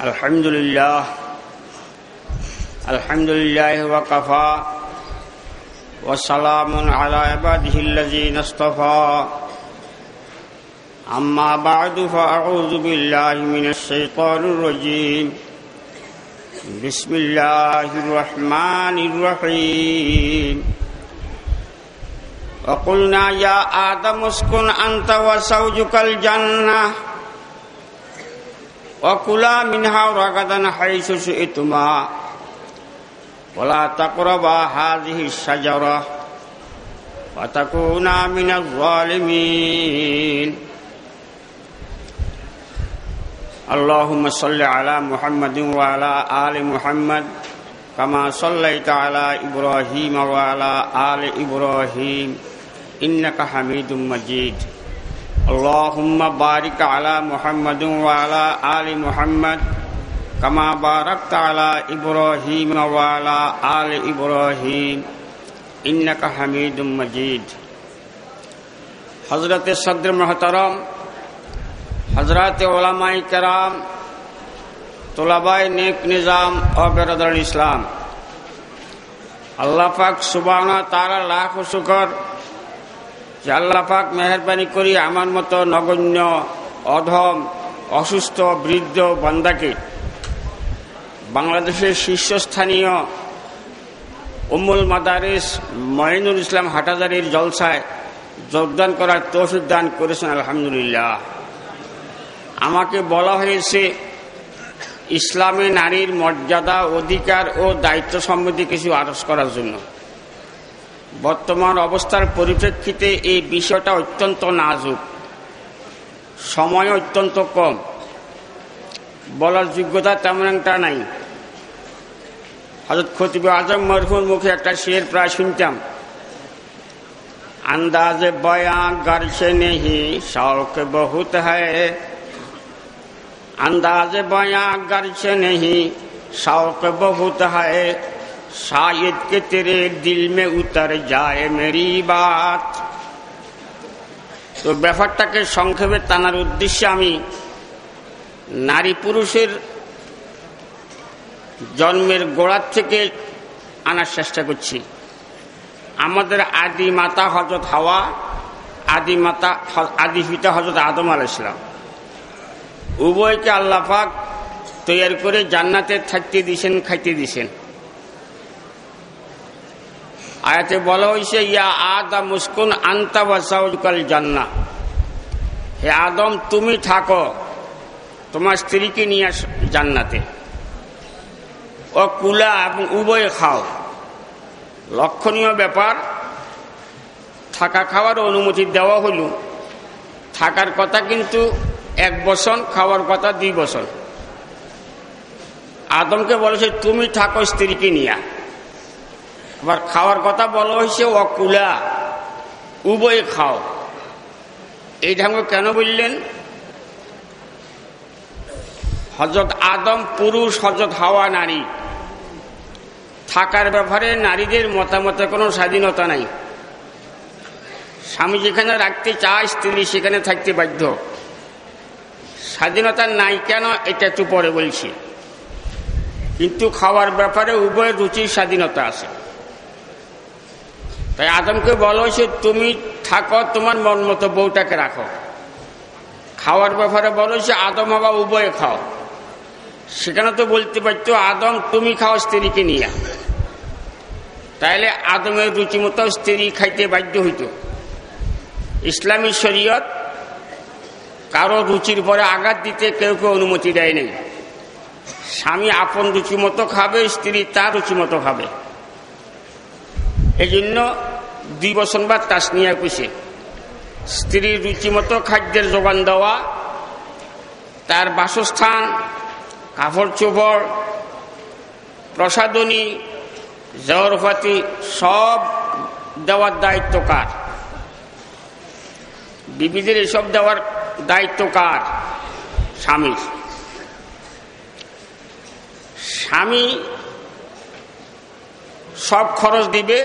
الحمد لله. الحمد لله وكفى. وسلام على عباده الذين اصطفى. أما بعد، فأعوذ بالله من الشيطان الرجيم. بسم الله الرحمن الرحيم. وقلنا يا آدم اسكن أنت وزوجك الجنة. وكلا منها رغدا حيث شئتما ولا تقربا هذه الشجرة وتكونا من الظالمين اللهم صل على محمد وعلى آل محمد كما صليت على إبراهيم وعلى آل إبراهيم إنك حميد مجيد اللهم بارك على محمد وعلى آل محمد كما باركت على إبراهيم وعلى آل إبراهيم إنك حميد مجيد حضرت صدر محترم، حضرات علماء کرام، طلباء نیک نظام اور برادر الاسلام اللہ پاک سبحانہ تعالی لاکھ شکر যে আল্লাহ পাক মেহরবানি করি আমার মতো নগণ্য, অধম, অসুস্থ, বৃদ্ধ বান্দাকে। বাংলাদেশের শীর্ষস্থানীয় উম্মুল মাদারিস মঈনুল ইসলাম হাটাজারির জলসায় যোগদান করার তৌফিক দান করেছেন, আলহামদুলিল্লাহ। আমাকে বলা হয়েছে, ইসলামে নারীর মর্যাদা, অধিকার ও দায়িত্ব সম্বন্ধে কিছু আরজ করার জন্য। বর্তমান অবস্থার পরিপ্রেক্ষিতে এই বিষয়টা অত্যন্ত নাজুক। সময় অত্যন্ত কম। বলার যোগ্যতা তেমন একটা নাই। হজরত খতিব আজম মরহুর মুখে একটা শের প্রায় শুনতাম। আন্দাজ বয়া গর নেহি শৌক বহুত হ্যায়। আন্দাজ বয়া গর নেহি শৌক বহুত হ্যায়। शायद के तेरे दिल में उतर जाए मेरी बात তো ব্যাপারটাকে সংক্ষেপে টানার উদ্দেশ্যে আমি নারী পুরুষের জন্মের গোড়ার থেকে আনার চেষ্টা করছি আমাদের আদি মাতা হজরত হাওয়া আদি মাতা আদি পিতা হজরত আদম আল ইসলাম উভয়কে আল্লাহ পাক তৈরি করে জান্নাতে থাকতে দিছেন খাইতে দিছেন আয়াতে বলা হয়েছে ইয়া আদা মুস্কুন আন্তা বাসাউকাল জান্না হে আদম, তুমি থাকো, তোমার স্ত্রীকে নিয়ে আস জান্নাতে। ও কুলা এবং উভয় খাও। লক্ষণীয় ব্যাপার, থাকা খাওয়ার অনুমতি দেওয়া হল থাকার কথা কিন্তু এক বছর, খাওয়ার কথা দুই বছর। আদমকে বলেছে তুমি থাকো স্ত্রীকে নিয়া। আবার খাওয়ার কথা বলা হয়েছে অকুলা। উভয় খাও। এই ঢঙ্গ কেন বললেন? হজরত আদম পুরুষ, হজরত হাওয়া নারী। থাকার ব্যাপারে নারীদের মতামতে কোনো স্বাধীনতা নাই। স্বামী যেখানে রাখতে চায়, স্ত্রী সেখানে থাকতে বাধ্য। স্বাধীনতা নাই কেন, এটা একটু পরে বলছি। কিন্তু খাওয়ার ব্যাপারে উভয় রুচির স্বাধীনতা আছে। তাই আদমকে বলা হয়েছে তুমি থাকো, তোমার মন মতো বউটাকে রাখো। খাওয়ার ব্যাপারে বলা হয়েছে আদম হবা উভয়ে খাও। সেখানে তো বলতে পারতো, আদম, তুমি খাও স্ত্রীকে নিয়ে। তাইলে আদমের রুচি মতো স্ত্রী খাইতে বাধ্য হইত। ইসলামী শরীয়ত কারও রুচির পরে আঘাত দিতে কেউ কেউ অনুমতি দেয় নেই। স্বামী আপন রুচি মতো খাবে, স্ত্রী তার রুচি মতো খাবে। এই জন্য দুই বছর বা তাস নিয়ে কুছে স্ত্রীর রুচি মতো খাদ্যের যোগান দেওয়া, তার বাসস্থান কাপড় চোপড় প্রসাদনী জহরফাতি সব দেওয়ার দায়িত্ব কার? বিবিদের এসব দেওয়ার দায়িত্ব কার? স্বামীর। স্বামী সব খরচ দিবে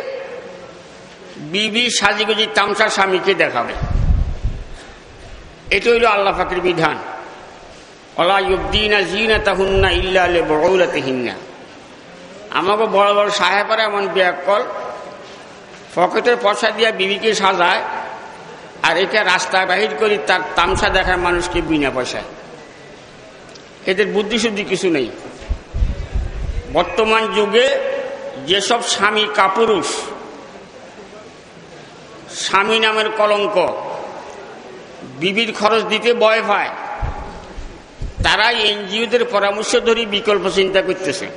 বিবি সাজিগুজি তামসা স্বামীকে দেখাবে। এটা হইল আল্লাহ ফাকির বিধান। আমাকে বড় বড় সাহেবরা এমন কল পকেটের পয়সা দিয়া বিবিকে সাজায়, আর এটা রাস্তায় বাহির করি তার তামসা দেখায় মানুষকে বিনা পয়সায়। এদের বুদ্ধি বুদ্ধিশুদ্ধি কিছু নেই। বর্তমান যুগে যেসব স্বামী কাপুরুষ স্বামী নামের কলঙ্ক। বিবির খরচ দিতে বয় পায় তারাই এনজিওদের পরামর্শ ধরে বিকল্প চিন্তা করতেছে।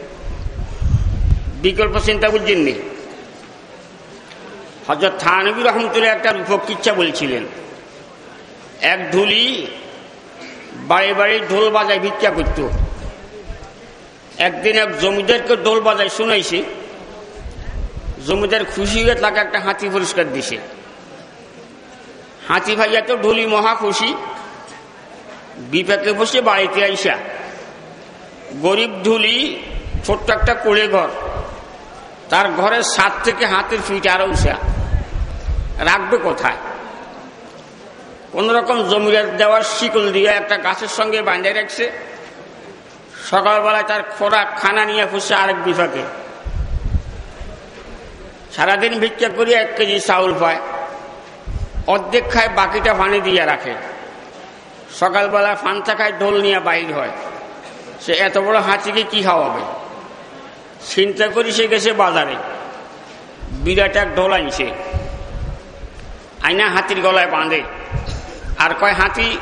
বিকল্প চিন্তা বুঝছেন নি? হজরত থানবী রহমতুল্লাহ একটা রূপকিচ্ছা বলছিলেন। এক ধুলি বাড়ি বাড়ি ঢোল বাজায় ভিক্ষা করত। একদিন এক জমিদারকে ঢোল বাজায় শুনাইছে। জমিদার খুশি হয়ে তাকে একটা হাতি পুরস্কার দিছে। হাতি ভাইয়া তো ঢুলি মহা খুশি। বিপাকে বসে বাড়িতে আইসা। গরিব ঢুলি ছোট্ট একটা কোড়ে ঘর। তার ঘরের সাত থেকে হাতের ফিট আরও উষা রাখবে কোথায়? কোন রকম জমির দেওয়ার শিকল দিয়ে একটা গাছের সঙ্গে বাঁধে রাখছে। সকালবেলায় তার খোরাক খানা নিয়ে ফুসছে আরেক বিভাগে। সারাদিন ভিক্ষা করি এক কেজি চাউল পায়। অর্ধেক খায়, বাকিটা পানি দিয়ে রাখে। সকালবেলা ফান্তা খায় ঢোল নিয়ে বাইর হয়। সে এত বড় হাঁচিকে কি খাওয়াবে? চিন্তা করি সে গেছে বাজারে। বিরাট এক ঢোল আনছে। আইনা হাতির গলায় বাঁধে। আর কয়, হাতি,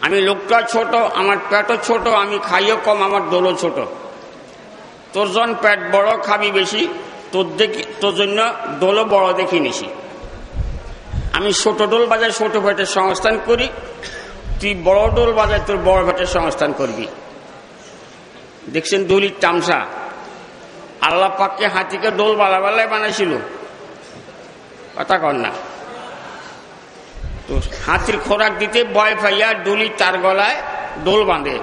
আমি লোকটা ছোট, আমার পেটও ছোট, আমি খাইও কম, আমার দোলও ছোট। তোর জন পেট বড়, খাবি বেশি, তোর দেখি, তোর জন্য দোলও বড় দেখি নিছি। আমি ছোট ডোল বাজায় ছোট পেটের সংস্থান করি, তুই বড় ডোল বাজায় তোর বড় পেটের সংস্থান করবি। দেখছেন দলির তামসা? আল্লাহ পাককে হাতিকে ডোল বালা বেলায় বানাইছিল। কথা কর না। তো হাতির খোরাক দিতে বয় পাইয়া ডুলি তার গলায় ডোল বাঁধে।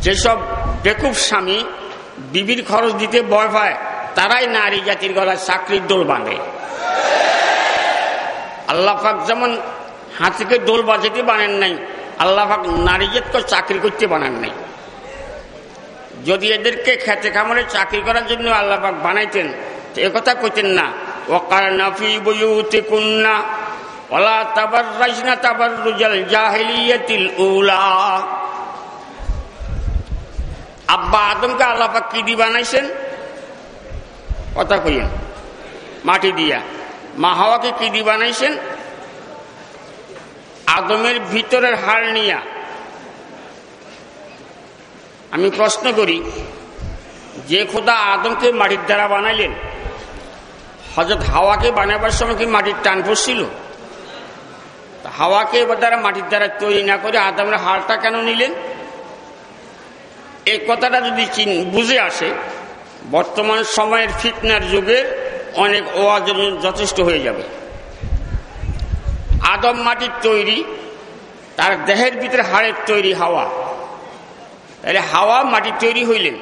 যেসব বেকুব স্বামী বিবির খরচ দিতে বয় পায়, তারাই নারী জাতির গলায় চাকরির দোল বাঁধে। আল্লাহ পাক যেমন হাতিকে দোল বাজাতে বানান নাই, আল্লাহ পাক নারী জাতকে চাকরি করতে বানান নাই। যদি এদেরকে খেতে খামারে চাকরি করার জন্য আল্লাহ বানাইতেন, তো একথা কইতেন না ওকার নাফি বইতে কুন্না ওলা তাবার রাজনা তাবার রুজাল জাহিলিয়াতিল উলা। আব্বা আদমকে আল্লাপাক কি দি বানাইছেন? কথা কইয়েন, মাটি দিয়া। মা হাওয়াকে কি দি বানাইছেন? আদমের ভিতরের হাড় নিয়া। আমি প্রশ্ন করি, যে খোদা আদমকে মাটির দ্বারা বানাইলেন হজরত হাওয়াকে বানাবার সময় কি মাটির টান পড়ছিল? হাওয়াকে এবার দ্বারা মাটির দ্বারা তৈরি না করে আদমের হাড়টা কেন নিলেন? এই কথাটা যদি বুঝে আসে, বর্তমান সময়ের ফিটনার যুগে অনেক ওয়াজ যথেষ্ট হয়ে যাবে। আদম মাটির তৈরি, তার দেহের ভিতরে হাড়ের তৈরি হাওয়া। তাহলে হাওয়া মাটির তৈরি হইলেন।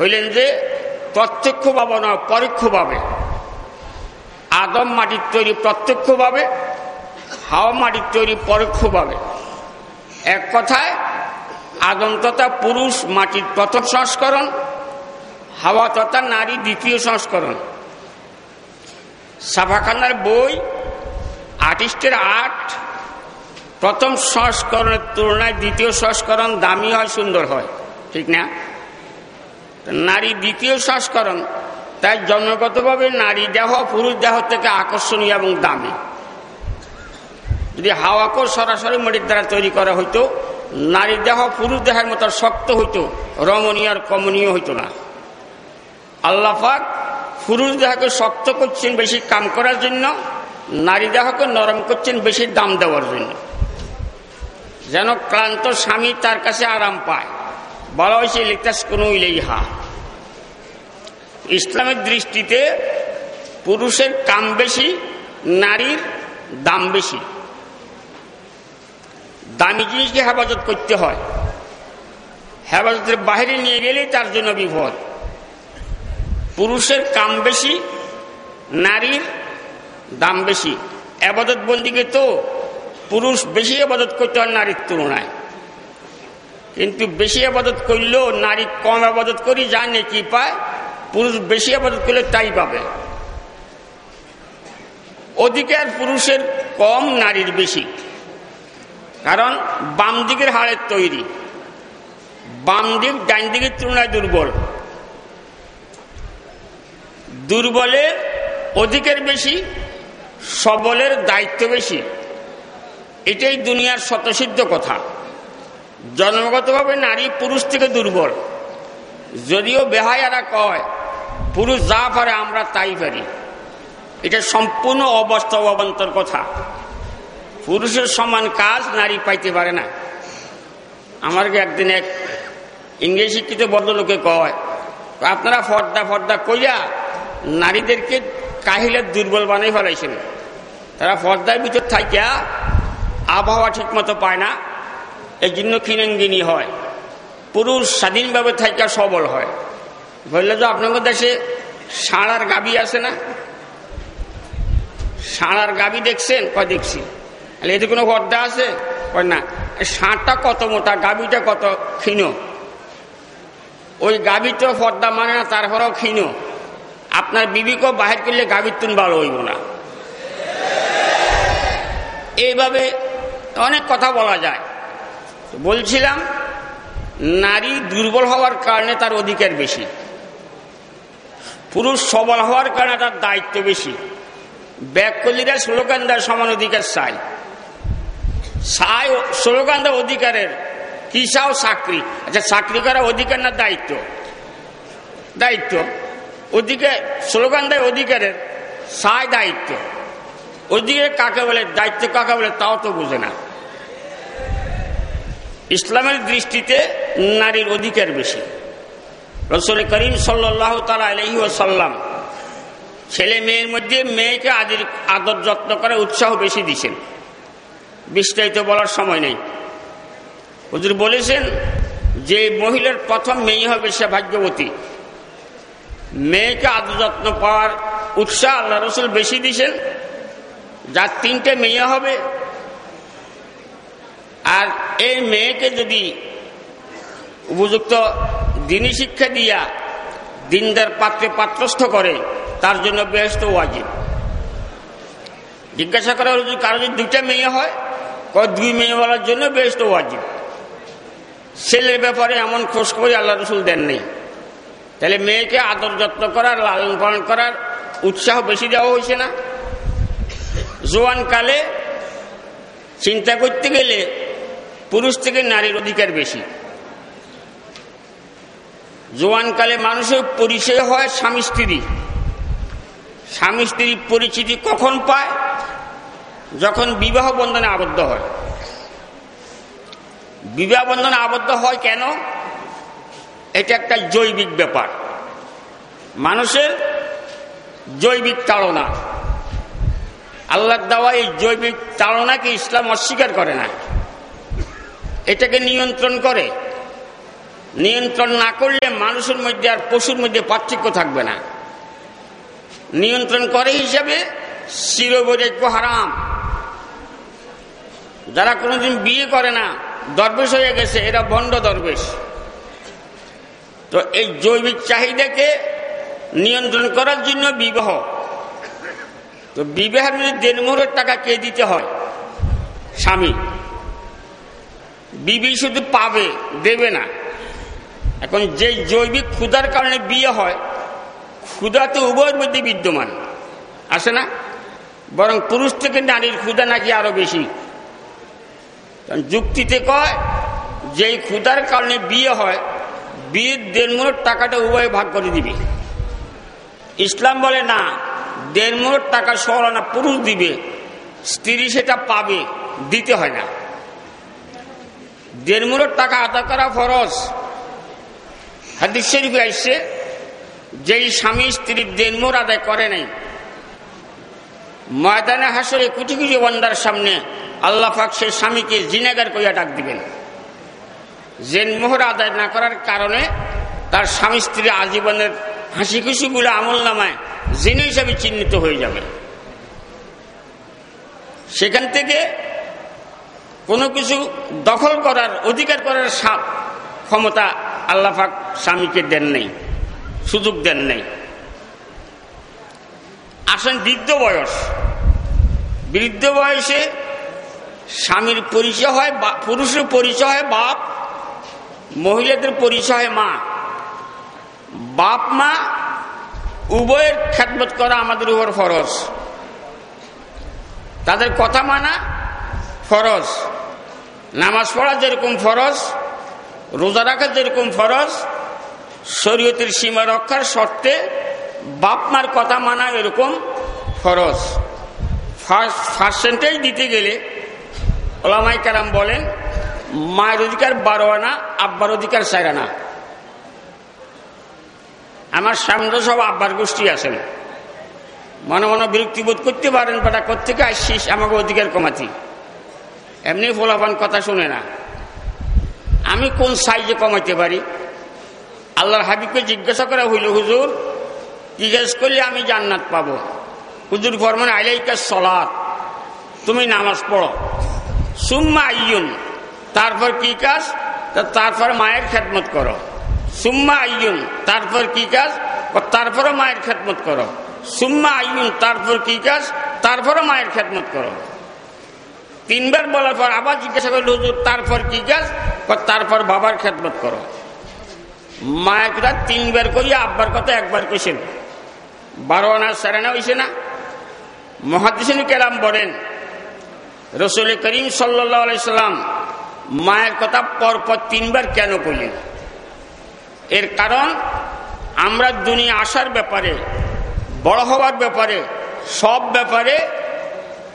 হইলেন যে প্রত্যক্ষভাবে নয় পরোক্ষভাবে। আদম মাটির তৈরি প্রত্যক্ষভাবে, হাওয়া মাটির তৈরি পরোক্ষভাবে। এক কথায়, আদম তথা পুরুষ মাটির প্রথম সংস্করণ হাওয়া তথা নারী দ্বিতীয় সংস্করণ। সাফাখানার বই, আর্টিস্টের আর্ট, প্রথম সংস্করণের তুলনায় দ্বিতীয় সংস্করণ দামি হয়, সুন্দর হয়। ঠিক না? নারী দ্বিতীয় সংস্করণ, তাই জন্মগতভাবে নারী দেহ, পুরুষ দেহ থেকে আকর্ষণীয় এবং দামি। যদি হাওয়াকেও সরাসরি মরির দ্বারা তৈরি করা হইতো নারী দেহ পুরুষ দেহের মতো শক্ত হইতো, রমণীয় আর কমনীয় হইতো না। আল্লাহাক পুরুষ দেহকে শক্ত করছেন বেশি কাম করার জন্য, নারী দেহকে নরম করছেন বেশি দাম দেওয়ার জন্য। যেন ক্লান্ত স্বামী তার কাছে আরাম পায়। বলা হয়েছে, লিখতাস কোনো ইলেই হা ইসলামের দৃষ্টিতে পুরুষের কাম বেশি, নারীর দাম বেশি। দামি জিনিসকে হেফাজত করতে হয়। হেফাজতের বাহিরে নিয়ে গেলেই তার জন্য বিপদ। পুরুষের কাম বেশি, নারীর দাম বেশি। আবাদত বন্দিকে তো পুরুষ বেশি আবাদত করতে হয় নারীর তুলনায়। কিন্তু বেশি আবাদত করলেও নারী কম আবাদত করি যা নেকি পায়? পুরুষ বেশি আবাদত করলে তাই পাবে। অধিকার পুরুষের কম, নারীর বেশি। কারণ বাম দিকের হাড়ের তৈরি। বাম দিক ডাইন দিকের তুলনায় দুর্বল। দুর্বলের অধিকের বেশি, সবলের দায়িত্ব বেশি। এটাই দুনিয়ার শতসিদ্ধ কথা। জন্মগতভাবে নারী পুরুষ থেকে দুর্বল। যদিও বেহায়ারা কয়, পুরুষ যা পারে আমরা তাই পারি। এটা সম্পূর্ণ অবাস্তব অবান্তর কথা। পুরুষের সমান কাজ নারী পাইতে পারে না। আমার একদিন এক ইংরেজি শিক্ষিত ভদ্রলোকে কয়, আপনারা ফর্দা ফর্দা কইয়া নারীদেরকে কাহিলের দুর্বল বানাই ফেলাইছেন। তারা ফর্দার ভিতর থাকিয়া আবহাওয়া ঠিক মতো পায় না এই জন্য খিনঙ্গিনী হয়। পুরুষ স্বাধীনভাবে থাকিয়া সবল হয়। বললে তো আপনাদের দেশে ষাঁড়ার গাবি আছে না? ষাঁড়ার গাবি দেখছেন? কয় দেখছি। এতে কোনো পর্দা আছে? কয় না। ষাঁড়টা কত মোটা, গাবিটা কত ক্ষীণ? ওই গাভী তো পর্দা মানে না, তারপরেও ক্ষীণ। আপনার বিবিকেও বাহির করলে গাভীর তুন ভালো হইব না। এইভাবে অনেক কথা বলা যায়। বলছিলাম, নারী দুর্বল হওয়ার কারণে তার অধিকার বেশি। পুরুষ সবল হওয়ার কারণে তার দায়িত্ব বেশি। ব্যাকলিরা স্লোগান দেয় সমান অধিকার চাই চাই স্লোগান দেয় অধিকারের কি চাও চাকরি। আচ্ছা চাকরি করা অধিকার না দায়িত্ব? দায়িত্ব। অধিকার স্লোগান দেয় অধিকারের চাই দায়িত্ব। অধিকার কাকে বলে, দায়িত্ব কাকে বলে, তাও তো বুঝে না। ইসলামের দৃষ্টিতে নারীর অধিকার বেশি। রসুল করিম সাল্লাহ তালা আলহি ওসাল্লাম ছেলে মেয়ের মধ্যে মেয়েকে আদির, আদর যত্ন করে উৎসাহ বেশি দিছেন বিস্তারিত বলার সময় নেই। হুজুর বলেছেন, যে মহিলার প্রথম মেয়ে হবে সে ভাগ্যবতী। মেয়েকে আদর যত্ন পাওয়ার উৎসাহ আল্লাহ রসুল বেশি দিছেন যার তিনটে মেয়ে হবে। আর এই মেয়েকে যদি উপযুক্ত দিনী শিক্ষা দিয়া দিনদার পাত্রে পাত্রস্থ করে, তার জন্য বেহস্ত ওয়াজিব। জিজ্ঞাসা করা যদি কারও যদি দুইটা মেয়ে হয় দুই মেয়ে বলার জন্য বেহস্ত ওয়াজিব। ছেলের ব্যাপারে এমন খোঁজ করে আল্লাহ রসুল দেন নেই তাহলে মেয়েকে আদর যত্ন করার, লালন পালন করার উৎসাহ বেশি দেওয়া হয়েছে না? জোয়ান কালে চিন্তা করতে গেলে পুরুষ থেকে নারীর অধিকার বেশি। জোয়ানকালে মানুষের পরিচয় হয় স্বামী স্ত্রী। স্বামী স্ত্রীর পরিচিতি কখন পায়? যখন বিবাহ বন্ধনে আবদ্ধ হয়। বিবাহ বন্ধনে আবদ্ধ হয় কেন? এটা একটা জৈবিক ব্যাপার। মানুষের জৈবিক তাড়না। আল্লাহ দেওয়া এই জৈবিক তাড়নাকে ইসলাম অস্বীকার করে না। এটাকে নিয়ন্ত্রণ করে। নিয়ন্ত্রণ না করলে মানুষের মধ্যে আর পশুর মধ্যে পার্থক্য থাকবে না। নিয়ন্ত্রণ করে হিসাবে শিরবৈরাগ্য হারাম। যারা কোনোদিন বিয়ে করে না, দরবেশ হয়ে গেছে, এরা বন্ড দরবেশ। তো এই জৈবিক চাহিদাকে নিয়ন্ত্রণ করার জন্য বিবাহ। তো বিবাহের মধ্যে দেড়মোহরের টাকা কে দিতে হয়? স্বামী। বিবি শুধু পাবে, দেবে না। এখন যে জৈবিক ক্ষুধার কারণে বিয়ে হয়, ক্ষুধা তো উভয়ের মধ্যে বিদ্যমান। আসে না? বরং পুরুষ থেকে নারীর ক্ষুধা নাকি আরও বেশি। যুক্তিতে কয়, যেই ক্ষুধার কারণে বিয়ে হয় বিয়ের দেড়মোহর টাকাটা উভয়ে ভাগ করে দিবে। ইসলাম বলে, না দেড়মোহর টাকা সরানা পুরুষ দিবে, স্ত্রী সেটা পাবে, দিতে হয় না। দেড়মোহর টাকা আদা করা ফরজ। হাদিস শরীফে আসছে, যেই স্বামী স্ত্রীর দেনমোর আদায় করে নাই, ময়দানে হাসরে কুচি কুচি বন্দার সামনে আল্লাহ পাক সে স্বামীকে জিনেগার কইয়া ডাক দিবেন। জেন মোহর আদায় না করার কারণে তার স্বামী স্ত্রী আজীবনের হাসি খুশিগুলো আমল নামায় জেনে হিসাবে চিহ্নিত হয়ে যাবে। সেখান থেকে কোনো কিছু দখল করার অধিকার করার সাপ ক্ষমতা আল্লাহাক স্বামীকে দেন নেই, সুযোগ দেন নেই। আসেন বৃদ্ধ বয়স। বৃদ্ধ বয়সে স্বামীর পরিচয় হয় পুরুষের পরিচয় হয় বাপ মহিলাদের পরিচয় মা। বাপ, মা, উভয়ের খ্যাতমত করা আমাদের উপর ফরজ। তাদের কথা মানা ফরজ। নামাজ পড়া যেরকম ফরজ, রোজা রাখা যেরকম ফরজ, শরীয়তের সীমা রক্ষার শর্তে বাপ, মার কথা মানা এরকম ফরজ। ফার্স্ট পার্সেন্টেজ দিতে গেলে ওলামাই কারাম বলেন মায়ের অধিকার বারো আনা আব্বার অধিকার চার আনা আমার সামনে সব আব্বার গোষ্ঠী আছেন। মনে মনে বিরক্তি বোধ করতে পারেন, বেটা কোথেকে আসছিস? আমাকে অধিকার কমাতি। এমনি ফোলাপান কথা শুনে না। আমি কোন সাইজে কমাইতে পারি? আল্লাহর হাবিবকে জিজ্ঞাসা করা হইল, হুজুর, জিজ্ঞেস করলে আমি জান্নাত পাবো। হুজুর ফরমান আইলাইকা সলাৎ তুমি নামাজ পড়ো। সুম্মা আইয়ুন তারপর কি কাজ? তারপর মায়ের খেদমত করো। সুম্মা আইয়ুন, তারপর কি কাজ? তারপরও মায়ের খেদমত করো। সুম্মা আইয়ুন, তারপর কি কাজ? তারপরও মায়ের খেদমত করো। তিনবার বলার পর আবার জিজ্ঞাসা করল, হুজুর, তারপর কি কাজ? তারপর বাবার খেদমত করো। মায়ের কথা তিনবার করি আব্বার কথা একবার কইছেন বারো আনা সারানা হয়েছে না? মহাদিসিন কেরাম বলেন, রসুল করিম সাল্লাম মায়ের কথা পরপর তিনবার কেন করলেন এর কারণ, আমরা দুনিয়া আসার ব্যাপারে, বড় হওয়ার ব্যাপারে, সব ব্যাপারে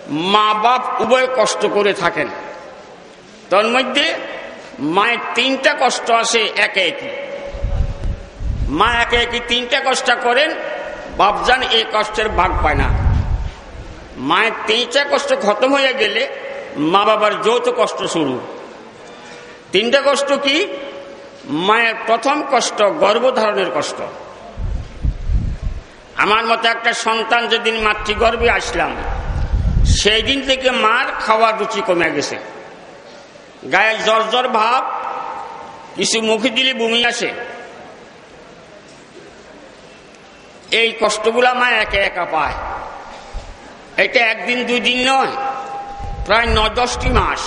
মা বাপ উভয় কষ্ট করে থাকেন। তার মধ্যে মায়ের তিনটা কষ্ট আসে একে একই মা একে একই তিনটা কষ্ট করেন, বাপজান এই কষ্টের ভাগ পায় না। মায়ের তিনটা কষ্ট খতম হয়ে গেলে মা বাবার যৌথ কষ্ট শুরু। তিনটা কষ্ট কি? মায়ের প্রথম কষ্ট, গর্ভধারণের কষ্ট। আমার মতো একটা সন্তান যেদিন মাতৃগর্ভে আসলাম সেই দিন থেকে মার খাওয়ার রুচি কমে গেছে। গায়ে জ্বর জ্বর ভাব, কিছু মুখে দিলে বমি আসে। এই কষ্টগুলা মা একে একা পায়। এটা একদিন দুই দিন নয়, প্রায় ন দশটি মাস।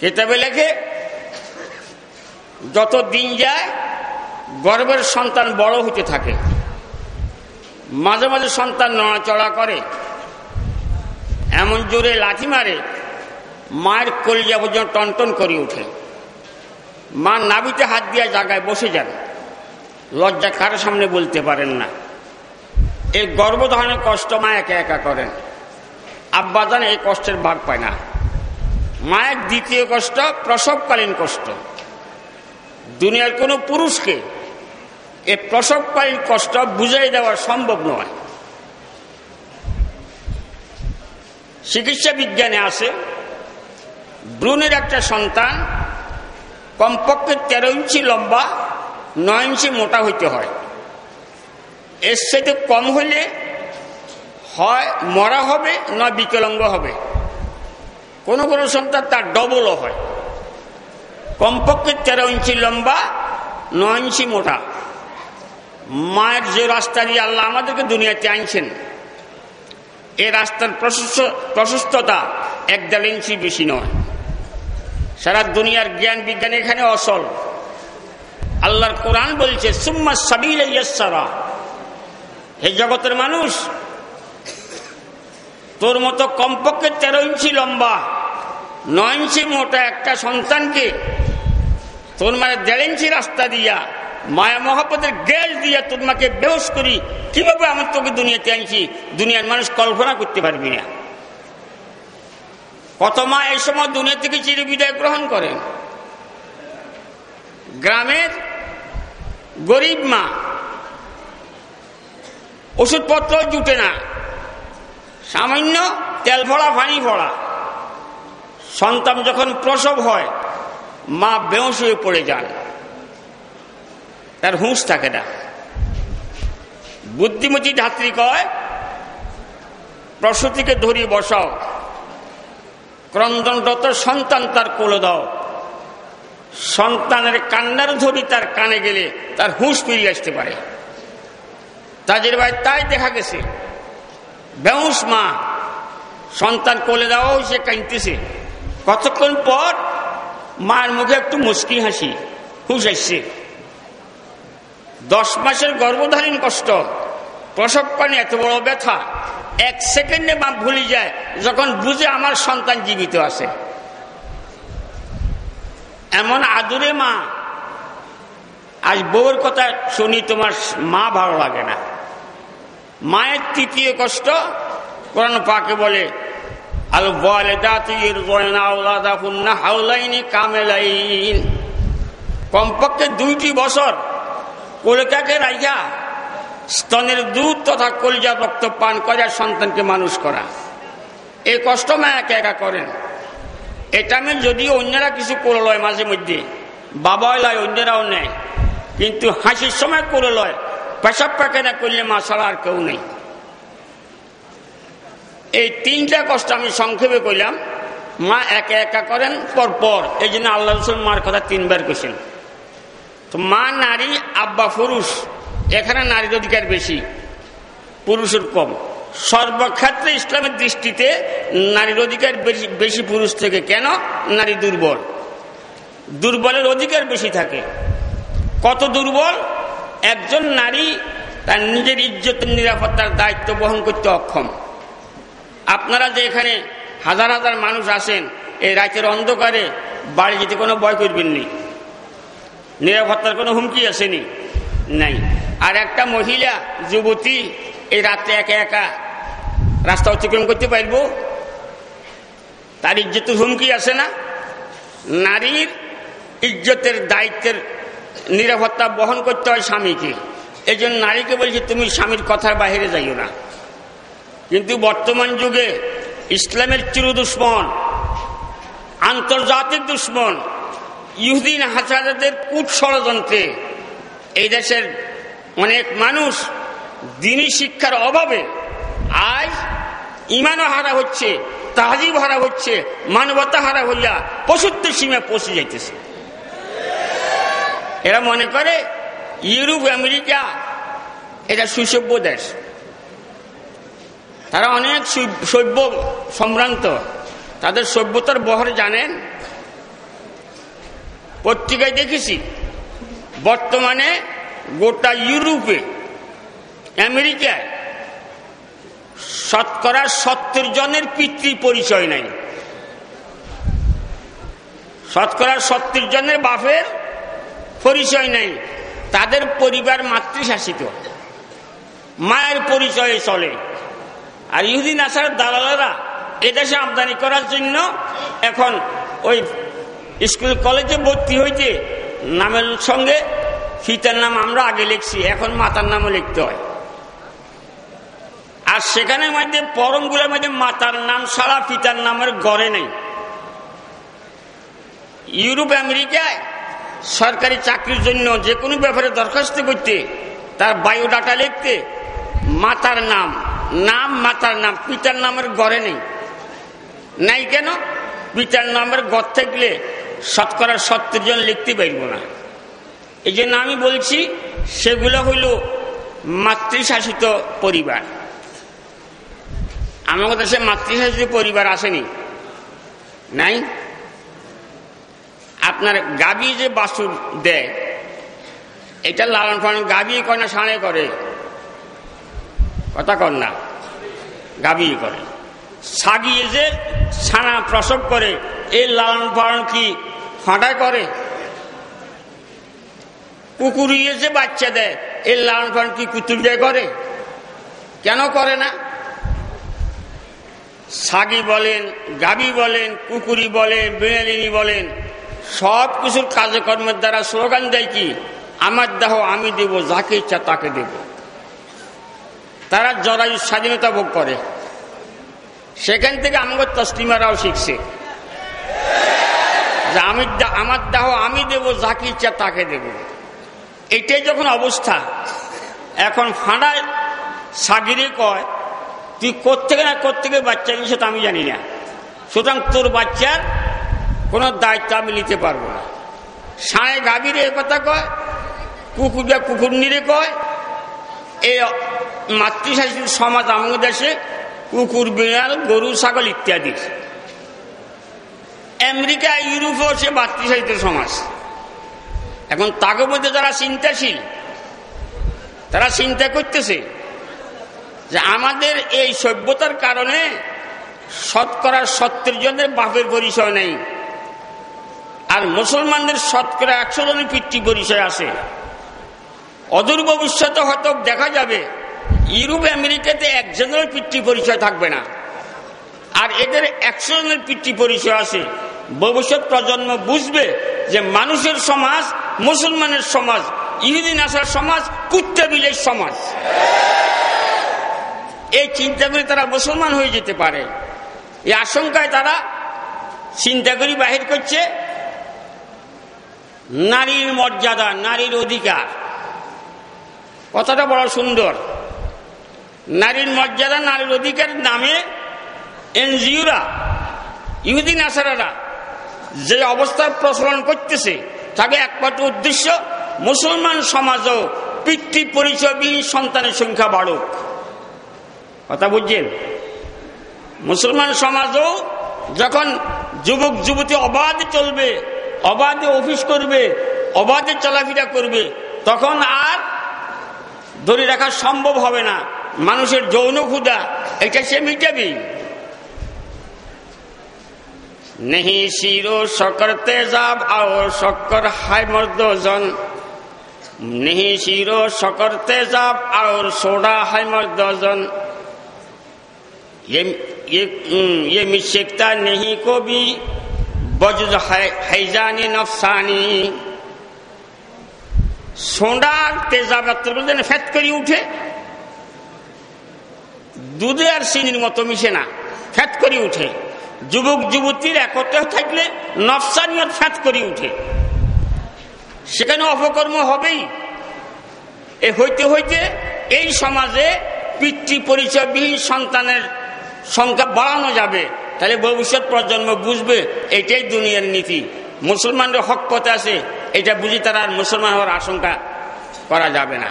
কেতাবে লেখে, যত দিন যায়, গর্বের সন্তান বড় হতে থাকে। মাঝে মাঝে সন্তান নড়াচড়া করে, এমন জোরে লাঠি মারে, মায়ের কলিজা পর্যন্ত টনটন করে ওঠে। মা নাবিতে হাত দিয়া জায়গায় বসে যান। লজ্জা কারও সামনে বলতে পারেন না। এই গর্ভধারণের কষ্ট মা একা একা করেন। আব্বা আব্বাজান এই কষ্টের ভাগ পায় না। মায়ের দ্বিতীয় কষ্ট, প্রসবকালীন কষ্ট। দুনিয়ার কোনো পুরুষকে এ প্রসবকালীন কষ্ট বুঝাই দেওয়া সম্ভব নয়। চিকিৎসা বিজ্ঞানে আছে, ব্রুনের একটা সন্তান কমপক্ষে তেরো ইঞ্চি লম্বা, নয় ইঞ্চি মোটা হইতে হয়। এর সাথে কম হইলে হয়, মরা হবে না বিকলাঙ্গ হবে। কোনো কোনো সন্তান তার ডবলও হয়। কমপক্ষে তেরো ইঞ্চি লম্বা, নয় ইঞ্চি মোটা। মায়ের যে রাস্তা দিয়ে আল্লাহ আমাদেরকে দুনিয়াতে আনছেন, এ রাস্তার প্রশস্ততা এক দেড় ইঞ্চি বেশি নয়। সারা দুনিয়ার জ্ঞান বিজ্ঞান এখানে অসল। আল্লাহর কোরআন বলছে, সুম্মা সাবিল হে জগতের মানুষ তোর মতো কমপক্ষে তেরো ইঞ্চি লম্বা, নয় ইঞ্চি মোটা একটা সন্তানকে তোর মানে দেড় ইঞ্চি রাস্তা দিয়া, মায়া মহাপদের গ্যাস দিয়া তোর মাকে বেহস করি, কীভাবে আমার তোকে দুনিয়াতে আনছি? দুনিয়ার মানুষ কল্পনা করতে পারবি না। কত মা এই সময় দুনিয়া থেকে চিরবিদায় গ্রহণ করেন? গ্রামের গরিব মা, ওষুধপত্র জুটে না। সামান্য তেল ভরা, পানি ভরা। সন্তান যখন প্রসব হয়, মা বেহস হয়ে পড়ে যান। তার হুঁশ থাকে না। বুদ্ধিমতী ধাত্রী কয়, প্রসূতিকে ধরি বসাও। ক্রন্দনরত সন্তান তার কোলে দাও। সন্তানের কান্নার ধরি তার কানে গেলে তার হুঁশ ফিরিয়ে আসতে পারে। তাদের ভাই তাই দেখা গেছে। বেউস মা, সন্তান কোলে দেওয়া সে কাঁদতেছে। কতক্ষণ পর মার মুখে একটু মুস্কি হাসি, হুশ আসছে দশ মাসের গর্ভধারীণ কষ্ট, প্রসব পানি এত বড় ব্যথা। এক সেকেন্ডে মা ভুলে যায়, যখন বুঝে আমার সন্তান জীবিত আছে। এমন আদুরে মা, আজ বউর কথা শুনি তোমার মা ভালো লাগে না। মায়ের তৃতীয় কষ্ট, কোরআন পাকে বলে আল হাউলাইনি কামেলাইন। কমপক্ষে দুইটি বছর কলকাকে রাইয়া স্তনের দুধ তথা কলিজা রক্ত পান করে সন্তানকে মানুষ করা। এই কষ্ট মা একা একা করেন। এটা আমি যদিও অন্যরা কিছু করে লয় মাঝে মধ্যে, বাবাও লয়, অন্যরাও নেয়। কিন্তু হাসির সময় করে লয় পেশাব পায়খানা করলে মা ছাড়া আর কেউ নেই। এই তিনটা কষ্ট আমি সংক্ষেপে করলাম মা একা একা করেন পর পর এই জন্য আল্লাহ রসুল মার কথা তিনবার কেছেন তো মা নারী, আব্বা পুরুষ, এখানে নারীর অধিকার বেশি, পুরুষের কম। সর্বক্ষেত্রে ইসলামের দৃষ্টিতে নারীর অধিকার বেশি পুরুষ থেকে কেন? নারী দুর্বল। দুর্বলের অধিকার বেশি থাকে। কত দুর্বল? একজন নারী তার নিজের ইজ্জতের নিরাপত্তার দায়িত্ব বহন করতে অক্ষম। আপনারা যে এখানে হাজার হাজার মানুষ আসেন এই রাতের অন্ধকারে বাড়ি যেতে কোনো ভয় করবেননি। নিরাপত্তার কোনো হুমকি আসেনি। নাই। আর একটা মহিলা, যুবতী, এই রাত্রে একা একা রাস্তা অতিক্রম করতে পারব? তার ইজ্জতের হুমকি আছে না। নারীর ইজ্জতের দায়িত্বের নিরাপত্তা বহন করতে হয় স্বামীকে। এই জন্য নারীকে বলছি, তুমি স্বামীর কথার বাহিরে যাইও না। কিন্তু বর্তমান যুগে ইসলামের চির দুশ্মন আন্তর্জাতিক দুশ্মন, ইহুদিন হাজারদের কূট ষড়যন্ত্রে এই দেশের অনেক মানুষ দিনী শিক্ষার অভাবে আজ ইমানও হারা হচ্ছে তাহাজিব হারা হচ্ছে মানবতা হারা হইয়া পশুত্বের সীমা পৌঁছে যাইতেছে। এরা মনে করে ইউরোপ, আমেরিকা, এটা সুসভ্য দেশ। তারা অনেক সভ্য সম্ভ্রান্ত। তাদের সভ্যতার বহর জানেন। পত্রিকায় দেখেছি, বর্তমানে গোটা ইউরোপে, আমেরিকায় শতকরা সত্তর জনের পিতৃ পরিচয় নাই। শতকরা সত্তর জনের বাপের পরিচয় নেই। তাদের পরিবার মাতৃশাসিত। মায়ের পরিচয়ে চলে। আর ইহুদিন, আসার দালালেরা এদেশে আমদানি করার জন্য এখন ওই স্কুল, কলেজে ভর্তি হইতে নামের সঙ্গে ফিতার নাম আমরা আগে লিখছি, এখন মাতার নামও লিখতে হয়। আর সেখানে মধ্যে, পরমগুলোর মধ্যে মাতার নাম ছাড়া পিতার নামের গড়ে নেই। ইউরোপ, আমেরিকায় সরকারি চাকরির জন্য যে কোনো ব্যাপারে দরখাস্ত করতে, তার বায়োডাটা লিখতে, মাতার নাম নাম, মাতার নাম, পিতার নামের গড়ে নেই। নাই কেন? পিতার নামের গড় থাকলে শতকরা সত্তর জন লিখতে পারব না। এই জন্য আমি বলছি, সেগুলো হইল মাতৃশাসিত পরিবার। আমাদের দেশে মাতৃশাসিত পরিবার আসেনি। নাই? আপনার গাবি যে বাসুর দেয়, এটা লালন পালন, গাবি করে না সাঁড়ে করে। কথা কর না। গাবি করে। সাগিয়ে যে ছানা প্রসব করে এই লালন পালন কি ফাঁটায় করে? কুকুরিয়ে যে বাচ্চা দেয় এই লালন পালন কি কুতুরিয়ে করে? কেন করে না? সাগি বলেন, গাবি বলেন, কুকুরি বলেন, বেড়ালিনী বলেন সব কিছুর কাজকর্মের দ্বারা স্লোগান দেয় কি? আমার দেহ আমি দেব, যাকে ইচ্ছা তাকে দেব। তারা জরায়ু স্বাধীনতা ভোগ করে। সেখান থেকে আমাকে তসলিমারাও শিখছে। যে আমি আমার দেহ আমি দেব, যাকে ইচ্ছা তাকে দেব। এটাই যখন অবস্থা, এখন ফাঁড়ায় সাগিরে কয়, তুই কোথেকে না কোথেকে বাচ্চা নিয়েছ তা আমি জানি না। সুতরাং তোর বাচ্চার কোনো দায়িত্ব আমি নিতে পারব না। সাঁড়ে গাভীরে কথা কয় কুকুরটা কুকুর নিরে কয় এই মাতৃশাসিত সমাজ আমাদের দেশে কুকুর, বিড়াল, গরু, ছাগল ইত্যাদি। আমেরিকা, ইউরোপেও সে মাতৃশাসিত সমাজ। এখন তাকে মধ্যে যারা চিন্তাশীল, তারা চিন্তা করতেছে যে আমাদের এই সভ্যতার কারণে শতকরা সত্তর জনের বাপের পরিচয় নেই। আর মুসলমানদের শতকরা একশো জনের পিতৃ পরিচয় আছে। অদূর ভবিষ্যতে হয়তো দেখা যাবে, ইউরোপ, আমেরিকাতে একজনের পিতৃ পরিচয় থাকবে না। আর এদের একশো জনের পিতৃ পরিচয় আছে। ভবিষ্যৎ প্রজন্ম বুঝবে যে মানুষের সমাজ, মুসলমানের সমাজ, ইহুদিন আসার সমাজ, কুত্তে বিলের সমাজ। এই চিন্তা করে তারা মুসলমান হয়ে যেতে পারে। এই আশঙ্কায় তারা চিন্তা করি বাহির করছে। নারীর মর্যাদা, নারীর অধিকার। কথাটা বড় সুন্দর। নারীর মর্যাদা, নারীর অধিকার নামে এনজিওরা ইহুদিন আসারারা যে অবস্থার প্রচলন করতেছে, তাকে একমাত্র উদ্দেশ্য মুসলমান সমাজও পিতৃ পরিচয়বিহীন সন্তানের সংখ্যা বাড়ুক। কথা বুঝছেন? মুসলমান সমাজও যখন যুবক যুবতী অবাধ চলবে অবাধে অফিস করবে অবাধে চলাফেরা করবে তখন আর ধরে রাখা সম্ভব হবে না মানুষের যৌন ক্ষুদা এটা সে মিটাবে নেহি শিরো শকর তেজাব আও শক্কর হাই মর্দজন নেহি শিরো শকর তেজাব আর সোডা হাই মর্দজন ये ये ये मिशकता नहीं को भी বজুজ হাইজানি নফসানি। সোডা তেজাবাত্র যেন ফ্যাত করে উঠে। দুধে আর চিনির মতো মিশে না ফ্যাত করে উঠে। যুবক, যুবতীর একত্রে থাকলে নফসানিয়ত ফ্যাত করে উঠে। সেখানে অপকর্ম হবেই। এ হইতে হইতে এই সমাজে পিতৃ পরিচয়বিহীন সন্তানের সংখ্যা বাড়ানো যাবে। তাহলে ভবিষ্যৎ প্রজন্ম বুঝবে, এটাই দুনিয়ার নীতি। মুসলমানদের হক পথে আছে, এটা বুঝি তারা আর মুসলমান হওয়ার আশঙ্কা করা যাবে না।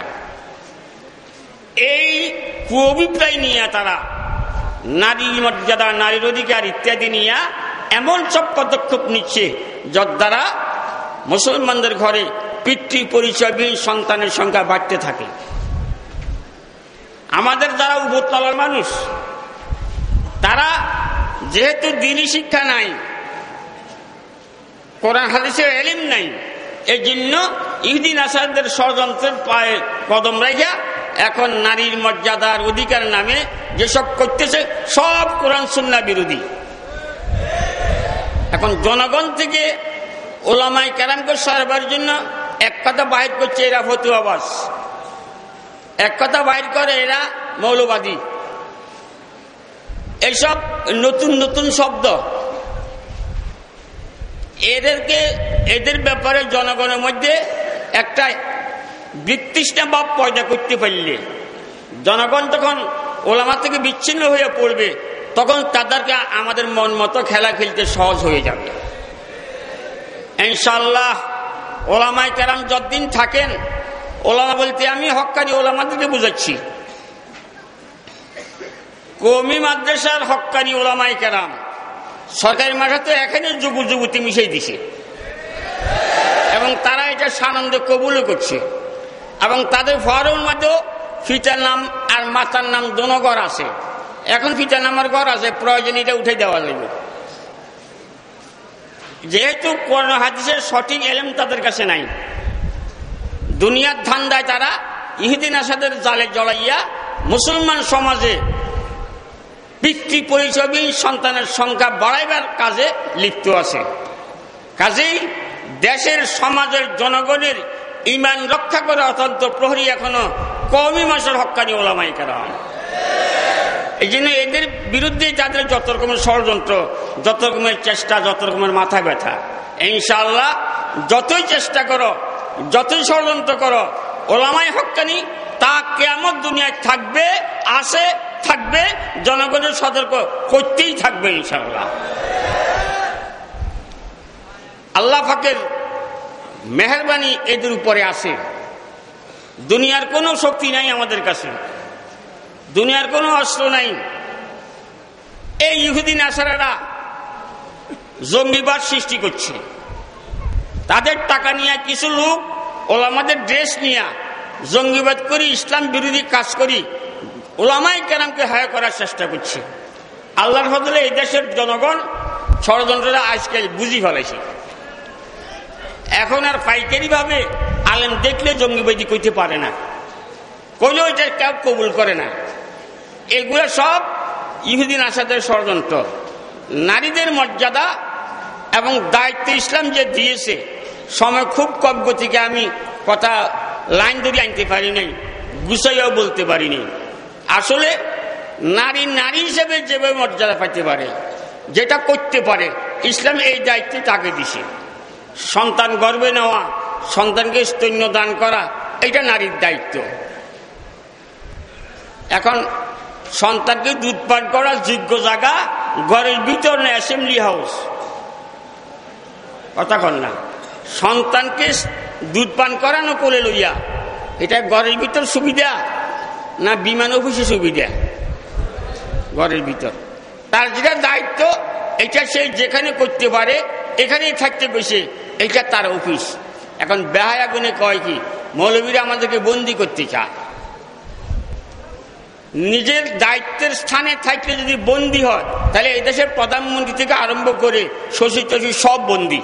এই কুঅভিপ্রায় নিয়ে তারা নারী মর্যাদা, নারীর অধিকার ইত্যাদি নিয়ে এমন সব পদক্ষেপ নিচ্ছে যার দ্বারা মুসলমানদের ঘরে পিতৃ পরিচয়বিহীন সন্তানের সংখ্যা বাড়তে থাকে। আমাদের যারা উপরতলার মানুষ, তারা যেহেতু দিনী শিক্ষা নাই, কোরআন হাদিসের এলিম নাই এই জন্য ইহুদিন আসাদের ষড়যন্ত্রের পায়ে কদম রেখা এখন নারীর মর্যাদার অধিকার নামে যেসব করতেছে, সব কোরআন সুন্না বিরোধী। এখন জনগণ থেকে ওলামাই কেরামকে সরবার জন্য এক কথা বাহির করছে এরা ফতুয়াবাস এক কথা বাহির করে এরা মৌলবাদী। এইসব নতুন নতুন শব্দ। এদেরকে, এদের ব্যাপারে জনগণের মধ্যে একটা বৃত্তিষ্ঠা ভাব পয়দা করতে পারলে, জনগণ তখন ওলামা থেকে বিচ্ছিন্ন হয়ে পড়বে, তখন তাদেরকে আমাদের মন মতো খেলা খেলতে সহজ হয়ে যাবে। ইনশাল্লাহ ওলামায় কেরাম যতদিন থাকেন, ওলামা বলতে আমি হকানি ওলামাদেরকে বুঝাচ্ছি। কমি মাদ্রাসার হকানি ওলামাই কেরাম। সরকারি তো এখানে যুব যুবতী মিশাই দিছে। এবং তারা এটা সানন্দে কবুলও করছে। এবং তাদের ফরের মধ্যেও ফিতার নাম আর মাতার নাম দোনো ঘর আছে। এখন ফিতার নামের ঘর আছে, প্রয়োজন এটা উঠে দেওয়া লাগবে। যেহেতু কোন হাদিসের সঠিক এলেম তাদের কাছে নাই। দুনিয়ার ধান্দায় তারা ইহুদিন আসাদের জালে জড়াইয়া মুসলমান সমাজে পিতৃ পরিচয়বিহীন সন্তানের সংখ্যা বাড়াইবার কাজে লিপ্ত আছে। কাজেই দেশের সমাজের জনগণের ইমান রক্ষা করে অত্যন্ত প্রহরী এখনও কমই মাসের হকানি ওলামাই করা হয় এই জন্য এদের বিরুদ্ধে যাদের যত রকমের ষড়যন্ত্র, যত রকমের চেষ্টা, যত রকমের মাথা ব্যথা ইনশাল্লাহ যতই চেষ্টা করো, যতই ষড়যন্ত্র করো, ওলামাই হকানি তা কেমন দুনিয়ায় থাকবে, আসে থাকবে, জনগণের সতর্ক করতেই থাকবে ইনশাল্লাহ আল্লাহ ফাকের মেহরবানি এদের উপরে আসে। দুনিয়ার কোনো শক্তি নাই আমাদের কাছে। দুনিয়ার কোনো অস্ত্র নাই। এই ইহুদিন আসারারা জঙ্গিবাদ সৃষ্টি করছে। তাদের টাকা নিয়ে কিছু লোক ওলামাদের ড্রেস নিয়ে জঙ্গিবাদ করি ইসলাম বিরোধী কাজ করি ওলামাই কেরামকে হায়া করার চেষ্টা করছি। আল্লাহর বদলে এই দেশের জনগণ ষড়যন্ত্ররা আজকাল বুঝি ফেলেছে। এখন আর পাইকারি ভাবে আলেম দেখলে জঙ্গিবাদী করতে পারে না। কইলেও এটা কেউ কবুল করে না। এগুলো সব ইহুদিন আসাদের ষড়যন্ত্র। নারীদের মর্যাদা এবং দায়িত্ব ইসলাম যে দিয়েছে, সময় খুব কম গতিকে আমি কথা লাইন ধরে আনতে পারি নাই, গুছাইয়াও বলতে পারিনি আসলে নারী নারী হিসেবে যেভাবে মর্যাদা পাইতে পারে, যেটা করতে পারে, ইসলাম এই দায়িত্বে তাকে দিছে। সন্তান গর্বে নেওয়া, সন্তানকে স্তন্য দান করা, এটা নারীর দায়িত্ব। এখন সন্তানকে দুধ পান করার যোগ্য জায়গা, ঘরের ভিতর অ্যাসেম্বলি হাউস কথা না। সন্তানকে দুধ পান করানো করে লইয়া, এটা ঘরের ভিতর সুবিধা? না বিমান অফিসে সুবিধা ঘরের ভিতর। তার যেটা দায়িত্ব, এটা সে যেখানে করতে পারে, এখানেই থাকতে বসে এটা তার অফিস। এখন বেহায়া গুনে কয় কি, মৌলবীরা আমাদেরকে বন্দি করতে চায়। নিজের দায়িত্বের স্থানে থাকলে যদি বন্দি হয়, তাহলে এই দেশের প্রধানমন্ত্রী থেকে আরম্ভ করে শশী টশি সব বন্দি।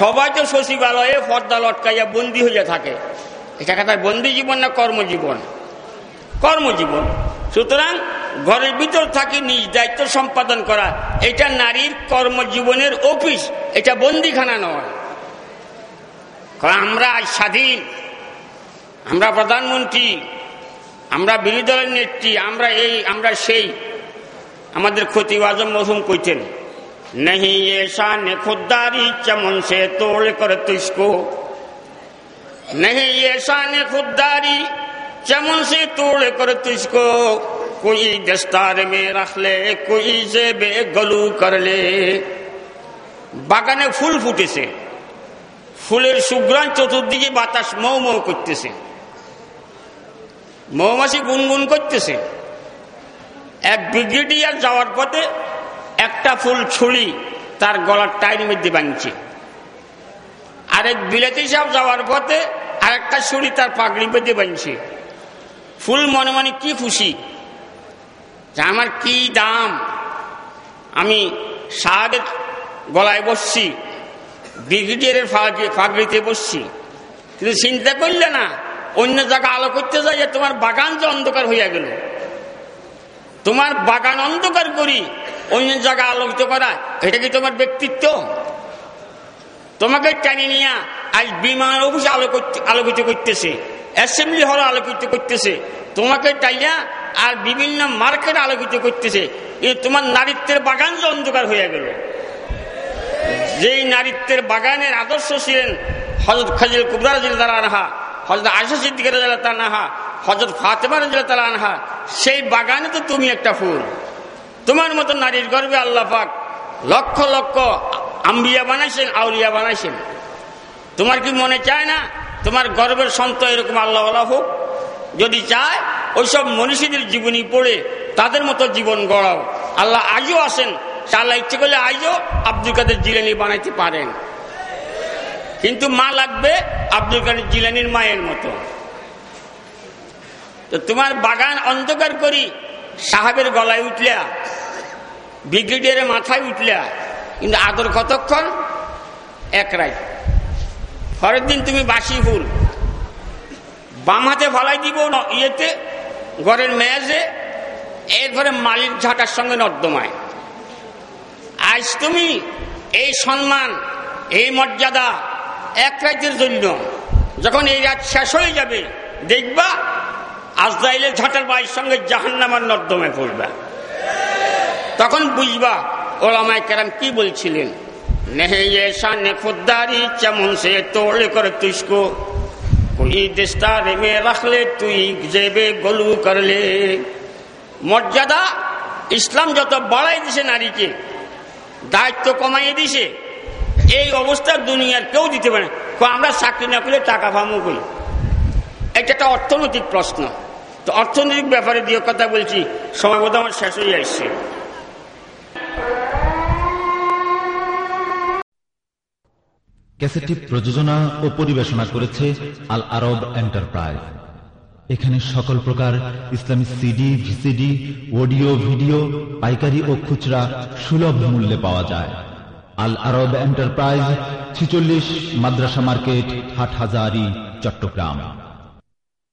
সবাই তো সচিবালয়ে পর্দা লটকাইয়া বন্দি হইয়া থাকে। এটা কথা বন্দি জীবন না কর্মজীবন কর্মজীবন সুতরাং ঘরের ভিতর থাকি নিজ দায়িত্ব সম্পাদন করা এটা নারীর কর্মজীবনের অফিস এটা বন্দিখানা নয় আমরা আজ স্বাধীন আমরা প্রধানমন্ত্রী আমরা বিরোধী দলের নেত্রী আমরা এই আমরা সেই আমাদের ক্ষতি আজম মৌসুম কইতেন नहीं ये शान खुददारी चमन से तोड़ कर तुझको नहीं ये शान खुददारी चमन से तोड़ कर तुझको कोई दस्तार में रख ले कोई से বেগলু করলে বাগানে ফুল ফুটেছে ফুলের সুগ্রাণ চতুর্দিকে বাতাস মৌ মৌ করতেছে মৌমাছি গুনগুন করতেছে এক ব্রিগেডিয়ার যাওয়ার পথে একটা ফুল ছুলি তার গলার টাইর মধ্যে বাঁধছে আরেক বিলেতি সাহেব যাওয়ার পথে আরেকটা ছুরি তার পাগড়ি পেতে বাঁধছে। ফুল মনে মনে কি খুশি যে আমার কি দাম? আমি সাহাদের গলায় বসছি, ব্রিগেডিয়ারের ফাগড়িতে বসছি। কিন্তু চিন্তা করলে না, অন্য জায়গা আলো করতে যাই তোমার বাগান যে অন্ধকার হইয়া গেল। তোমার বাগান অন্ধকার করি, অন্য জায়গা আলোকিত করা, এটা কি তোমার ব্যক্তিত্ব? তোমাকে টানি নিয়ে আজ বিমান অফিস আলোকিত করতেছে। অ্যাসেম্বলি হল আলোকিত করতেছে। তোমাকে টাইয়া আর বিভিন্ন মার্কেট আলোকিত করতেছে। তোমার নারীত্বের বাগান যে অন্ধকার হয়ে গেল। যেই নারীত্বের বাগানের আদর্শ ছিলেন হজরত খাজিল কুবরা তারা আনহা হজরত আয়সা সিদ্দিকের আনহা হজরত ফাতেমা তালা আনহা, সেই বাগানে তো তুমি একটা ফুল। তোমার মতো নারীর গর্বে আল্লাহ পাক লক্ষ লক্ষ আম্বিয়া বানাইছেন, আউলিয়া বানাইছেন। তোমার কি মনে চায় না? তোমার গর্বের সন্ত এরকম আল্লাহ হোক। যদি চায়, ওইসব মনীষীদের জীবনী পড়ে তাদের মতো জীবন গড়াও। আল্লাহ আজও আসেন আল্লাহ ইচ্ছে করলে আজও আব্দুল কাদের জিলানি বানাইতে পারেন। কিন্তু মা লাগবে আব্দুল কাদের জিলানির মায়ের মতো। তো তোমার বাগান অন্ধকার করি, সাহাবের গলায় উঠলা ব্রিগেডিয়ারের মাথায় উঠলা কিন্তু আদর কতক্ষণ? এক রায়। পরের দিন তুমি বাসি ফুল। বাম হাতে ফলাই দিব ইয়েতে, ঘরের মেয়াজে এরপরে মালিক ঝাঁটার সঙ্গে নর্দমায়। আজ তুমি এই সম্মান, এই মর্যাদা এক রাজ্যের জন্য, যখন এই রাত শেষ হয়ে যাবে, দেখবা আজরাইলের ঝাঁটার বাড়ির সঙ্গে জাহান্নামার নর্দমায় পড়বা। তখন বুঝবা ওলামায় কেরাম কি বলছিলেন? নেহে এসা নে খুদ্দারি যেমন সে তোড়ে করে তুইসকো কোই দেশটারে মে রাখলে তুই জেবে গলু করলে। মর্যাদা ইসলাম যত বাড়াই দিছে নারীকে, দায়িত্ব কমাইয়ে দিছে, এই অবস্থা দুনিয়ার কেউ দিতে পারে আমরা চাকরি না করলে টাকা পাবো কই? এটা একটা অর্থনৈতিক প্রশ্ন। তো অর্থনৈতিক ব্যাপারে দিয়ে কথা বলছি, সময় বোধ আমার শেষ হয়ে আসছে। ক্যাসেটটি প্রযোজনা ও পরিবেশনা করেছে আল আরব এন্টারপ্রাইজ। এখানে সকল প্রকার ইসলামী সিডি, ভিসিডি, অডিও, ভিডিও, পাইকারি ও খুচরা সুলভ মূল্যে পাওয়া যায়। আল আরব এন্টারপ্রাইজ ছিচল্লিশ মাদ্রাসা মার্কেট হাট হাজারি চট্টগ্রাম।